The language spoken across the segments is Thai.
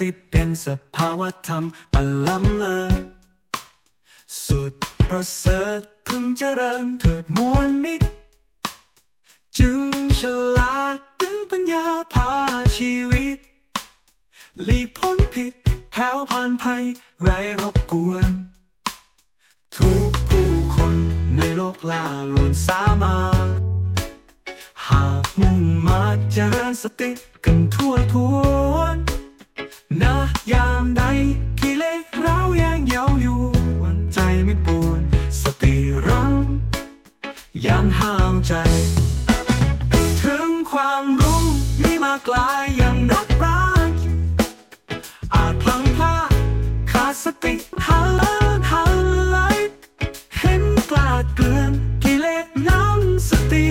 ติเป็นสภาวะธรรมอันล้ำเลิศสุดประเสริฐพึงเจริญเถิดมวลมิตรจึงฉลาดถึงปัญญาพาชีวิตหลีกพ้นผิดแผ่วผ่านภัยไร้รบกวน ทุกผู้คนในโลกลาล้วนสามาหากมุ่งมาเจริญสติกันทั่วทวนนะยามใดกิเลสเรายังเยาอยู่วันใจไม่ปวนสติรังยังห้ามใจ ถึงความรู้มีมากลายย่างนักปราชญ์อาจพลังพลาดขาดสติหันหลังหันไหลเห็นกล้าเกลื่อนกิเลสน้ำสติ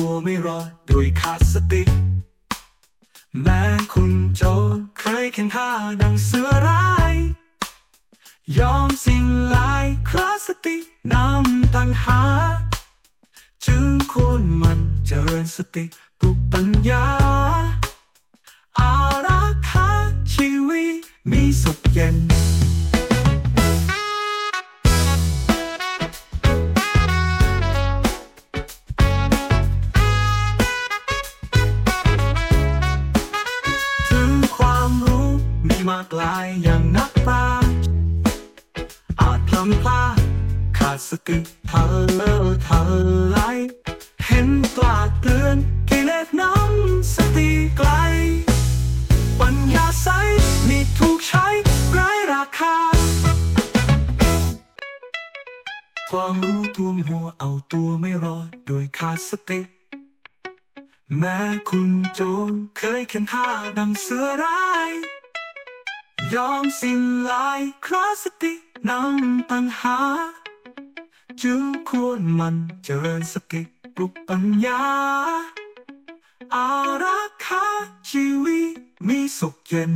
ตัวไม่รอดโดยขาดสติแม้คุณโจรเคยเข็นท่าดังเสือร้าย ยอมสิ้นลายคราสตินำตังหา จึงควรมันเจริญสติปลุกปัญญา มากลายอย่างนักปราชญ์อาจพลังพลาดขาดสติทันเลอทันไหลเห็นกล้าเตือนกิเลสน้ำสติไกล ปัญญาใสมีถูกใช้ไร้ราคา ความรู้ตัวมหัวเอาตัวไม่รอดโดยขาดสติแม้คุณโจรเคยเข็นฆ่าดังเสือร้าย ยอมสิ้นลายคราสตินำปัญหา จึงควรมันเจริญสติปลุกปัญญา อารักขาชีวิตมีสุขเย็น